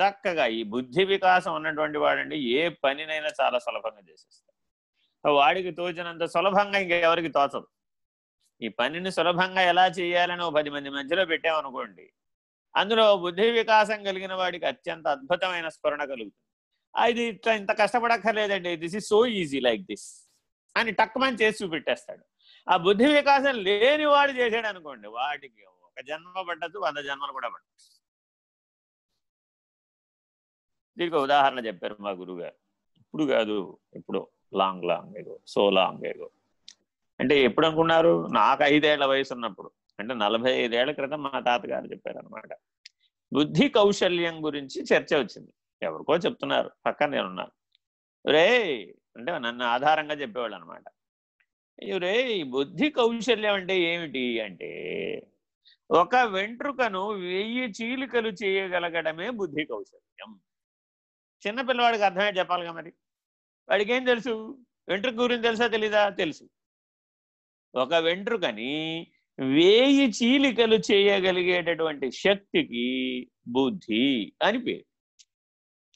చక్కగా ఈ బుద్ధి వికాసం ఉన్నటువంటి వాడండి ఏ పనినైనా చాలా సులభంగా చేసేస్తాడు. వాడికి తోచినంత సులభంగా ఇంకెవరికి తోచదు. ఈ పనిని సులభంగా ఎలా చేయాలని ఓ పది మంది మధ్యలో పెట్టామనుకోండి అందులో బుద్ధి వికాసం కలిగిన వాడికి అత్యంత అద్భుతమైన స్ఫురణ కలుగుతుంది. ఇది ఇట్లా ఇంత కష్టపడక్కర్లేదండి this is so easy like this అని టక్మని చేసి చూపెట్టేస్తాడు. ఆ బుద్ధి వికాసం లేని వాడు చేసాడు అనుకోండి వాడికి ఒక జన్మ పడ్డదు వంద జన్మలు కూడా పడ్డదు దీనికి ఉదాహరణ చెప్పారు మా గురుగారు. ఇప్పుడు కాదు ఇప్పుడు long long ago so long ago. అంటే ఎప్పుడు అనుకున్నారు? నాకు ఐదేళ్ళ వయసు ఉన్నప్పుడు. అంటే నలభై ఐదేళ్ళ క్రితం మా తాతగారు చెప్పారనమాట బుద్ధి కౌశల్యం గురించి చర్చ వచ్చింది. ఎవరికో చెప్తున్నారు. పక్కన నేనున్నాను. రే అంటే నన్ను ఆధారంగా చెప్పేవాళ్ళు అనమాట రే బుద్ధి కౌశల్యం అంటే ఏమిటి? అంటే ఒక వెంట్రుకను వెయ్యి చీలికలు చేయగలగడమే బుద్ధి కౌశల్యం. చిన్నపిల్లవాడికి అర్థమే చెప్పాలిగా మరి. వాడికి ఏం తెలుసు? వెంట్రుక గురించి తెలుసా తెలీదా? తెలుసు. ఒక వెంట్రుకని వేయి చీలికలు చేయగలిగేటటువంటి శక్తికి బుద్ధి అని పేరు.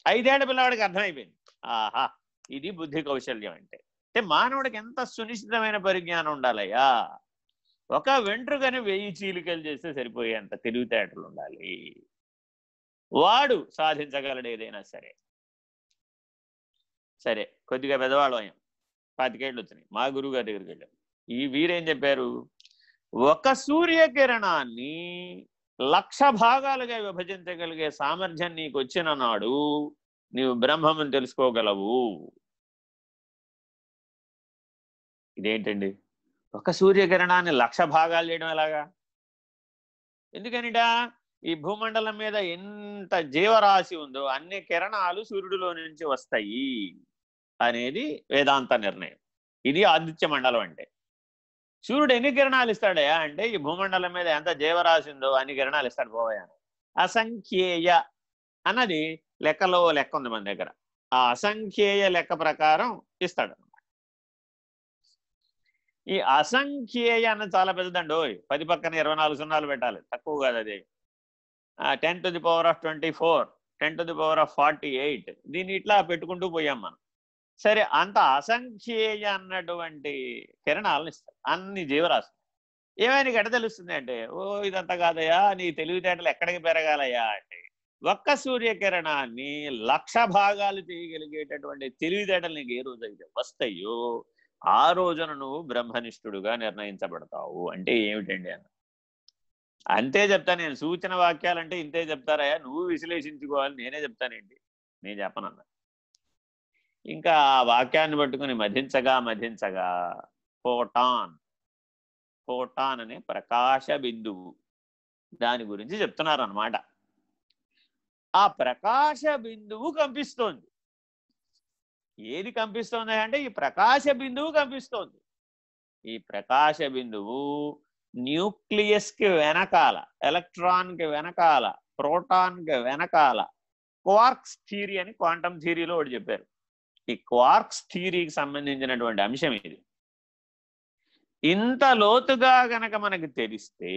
ఐదేళ్ళ పిల్లవాడికి అర్థమైపోయింది. ఆహా ఇది బుద్ధి కౌశల్యం అంటే. అంటే మానవుడికి ఎంత సునిశ్చితమైన పరిజ్ఞానం ఉండాలయ్యా? ఒక వెంట్రుకని వెయ్యి చీలికలు చేస్తే సరిపోయేంత తెలివితేటలు ఉండాలి. వాడు సాధించగలడు ఏదైనా సరే. సరే కొద్దిగా పెద్దవాళ్ళు అయ్యాం. పాతికేళ్ళు వచ్చినాయి మా గురువు గారి దగ్గరికి వెళ్ళాం ఈ వీరేం చెప్పారు? ఒక సూర్యకిరణాన్ని లక్ష భాగాలుగా విభజించగలిగే సామర్థ్యం నీకు వచ్చిన నాడు నీవు బ్రహ్మమని తెలుసుకోగలవు. ఇదేంటండి? ఒక సూర్యకిరణాన్ని లక్ష భాగాలు చేయడం ఎలాగా? ఎందుకనిటా? ఈ భూమండలం మీద ఎంత జీవరాశి ఉందో అన్ని కిరణాలు సూర్యుడిలో నుంచి వస్తాయి. అనేది వేదాంత నిర్ణయం. ఇది ఆదిత్య మండలం అంటే. సూర్యుడు ఎన్ని కిరణాలు ఇస్తాడయా అంటే ఈ భూమండలం మీద ఎంత జీవరాశిందో అన్ని కిరణాలు ఇస్తాడు పోవయా అసంఖ్యేయ అన్నది లెక్కలో లెక్క ఉంది మన దగ్గర. ఆ అసంఖ్యేయ లెక్క ప్రకారం ఇస్తాడు ఈ అసంఖ్యేయ అన్నది చాలా పెద్దదండి. పది పక్కన ఇరవై నాలుగు సున్నాలు పెట్టాలి. తక్కువ కాదు అది. Ten to the power of twenty four ten to the power of forty eight. దీన్ని ఇట్లా పెట్టుకుంటూ పోయాం మనం. సరే అంత అసంఖ్యేయ అన్నటువంటి కిరణాలను ఇస్తారు అన్ని జీవరాశులు. ఏమైనా ఎట తెలుస్తుంది అంటే ఓ ఇదంతా కాదయా నీ తెలివితేటలు ఎక్కడికి పెరగాలయ్యా అంటే ఒక్క సూర్యకిరణాన్ని లక్ష భాగాలు చేయగలిగేటటువంటి తెలివితేటలు నీకు ఏ రోజు అయితే వస్తాయో ఆ రోజున నువ్వు బ్రహ్మనిష్ఠుడుగా నిర్ణయించబడతావు. అంటే ఏమిటండి అన్న? అంతే చెప్తా నేను సూచన వాక్యాలంటే ఇంతే చెప్తారయ్యా నువ్వు విశ్లేషించుకోవాలి నేనే చెప్తానేంటి? నేను చెప్పనన్నా. ఇంకా ఆ వాక్యాన్ని పట్టుకుని మధించగా మధించగా ఫోటాన్ ఫోటాన్ అనే ప్రకాశ బిందువు. దాని గురించి చెప్తున్నారు అన్నమాట ఆ ప్రకాశ బిందువు కంపిస్తోంది. ఏది కంపిస్తోంది అంటే ఈ ప్రకాశ బిందువు కంపిస్తోంది. ఈ ప్రకాశ బిందువు న్యూక్లియస్కి వెనకాల ఎలక్ట్రాన్కి వెనకాల ప్రోటాన్కి వెనకాల క్వార్క్స్ థీరీ అని క్వాంటమ్ థీరీలో ఒకటి చెప్పారు. ఈ క్వార్క్స్ థీరీకి సంబంధించినటువంటి అంశం ఇది. ఇంత లోతుగా గనక మనకు తెలిస్తే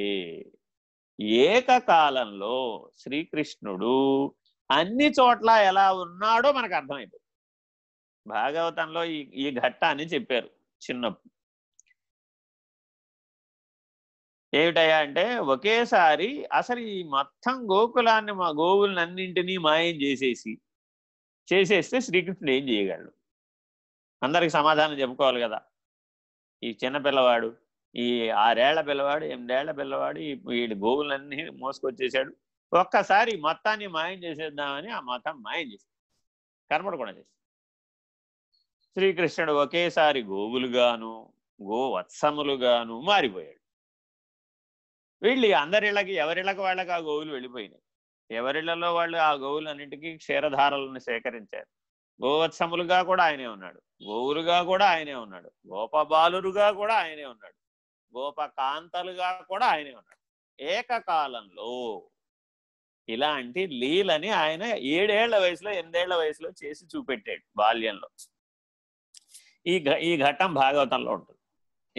ఏకకాలంలో శ్రీకృష్ణుడు అన్ని చోట్ల ఎలా ఉన్నాడో మనకు అర్థమైపోయింది భాగవతంలో ఈ ఈ ఘట్టాన్ని చెప్పారు చిన్నప్పుడు. ఏమిటయ్యా అంటే ఒకేసారి అసలు ఈ మొత్తం గోకులాన్ని మా గోవులన్నింటినీ మాయం చేసేసి చేసేస్తే శ్రీకృష్ణుడు ఏం చేయగలడు? అందరికి సమాధానం చెప్పుకోవాలి కదా. ఈ చిన్న పిల్లవాడు ఈ ఆరేళ్ళ పిల్లవాడు ఎనిమిదేళ్ళ పిల్లవాడు ఈ వీడి గోవులన్నీ మోసుకొచ్చేసాడు. ఒక్కసారి మొత్తాన్ని మాయం చేసేద్దామని ఆ మొత్తం మాయం చేశాడు. కూడా చేసి శ్రీకృష్ణుడు ఒకేసారి గోవులుగాను గోవత్సములుగాను మారిపోయాడు. వీళ్ళు అందరిళ్ళకి ఎవరిళ్ళకి వాళ్ళకి ఆ గోవులు వెళ్ళిపోయినాయి. ఎవరిళ్ళలో వాళ్ళు ఆ గోవులన్నింటికీ క్షీరధారలను సేకరించారు. గోవత్సములుగా కూడా ఆయనే ఉన్నాడు. గోవులుగా కూడా ఆయనే ఉన్నాడు. గోపబాలురుగా కూడా ఆయనే ఉన్నాడు. గోపకాంతలుగా కూడా ఆయనే ఉన్నాడు. ఏకకాలంలో ఇలాంటి లీలని ఆయన ఏడేళ్ళ వయసులో ఎనిమిదేళ్ళ వయసులో చేసి చూపెట్టాడు బాల్యంలో. ఈ ఈ ఘట్టం భాగవతంలో ఉంటుంది.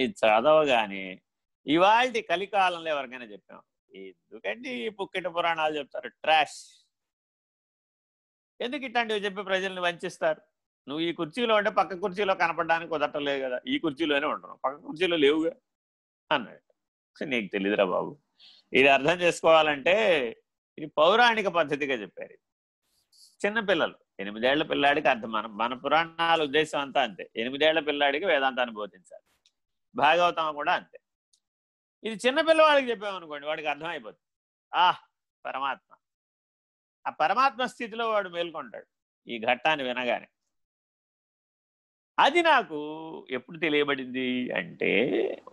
ఇది చదవగానే ఇవాళ కలికాలంలో ఎవరికైనా చెప్పాం ఎందుకండి పుక్కిట పురాణాలు చెప్తారు? ట్రాష్. ఎందుకు ఇట్లాంటివి చెప్పి ప్రజల్ని వంచిస్తారు? నువ్వు ఈ కుర్చీలో ఉంటే పక్క కుర్చీలో కనపడడానికి కుదరలేదు కదా. ఈ కుర్చీలోనే ఉంటున్నావు పక్క కుర్చీలో లేవుగా? అన్నాడు. నీకు తెలియదురా బాబు. ఇది అర్థం చేసుకోవాలంటే ఇది పౌరాణిక పద్ధతిగా చెప్పారు చిన్నపిల్లలు. ఎనిమిదేళ్ళ పిల్లాడికి అర్థం. మన మన పురాణాల ఉద్దేశం అంతా అంతే. ఎనిమిదేళ్ళ పిల్లాడికి వేదాంతాన్ని బోధించాలి. భాగవతం కూడా అంతే. ఇది చిన్నపిల్లవాడికి చెప్పామనుకోండి వాడికి అర్థమైపోతుంది. ఆహ్ పరమాత్మ. ఆ పరమాత్మ స్థితిలో వాడు మేల్కొంటాడు ఈ ఘట్టాన్ని వినగానే. అది నాకు ఎప్పుడు తెలియబడింది అంటే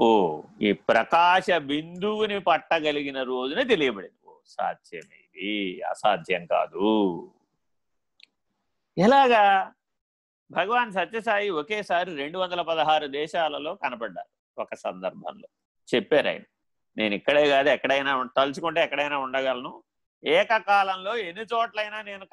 ఓ ఈ ప్రకాశ బిందువుని పట్టగలిగిన రోజునే తెలియబడింది. ఓ సాధ్యమే ఇది అసాధ్యం కాదు. ఎలాగా? భగవాన్ సత్యసాయి ఒకేసారి రెండు వందల పదహారు దేశాలలో కనపడ్డారు ఒక సందర్భంలో. చెప్పారు ఆయన. నేను ఇక్కడే కాదు ఎక్కడైనా తలుచుకుంటే ఎక్కడైనా ఉండగలను. ఏకకాలంలో ఎన్ని చోట్లైనా నేను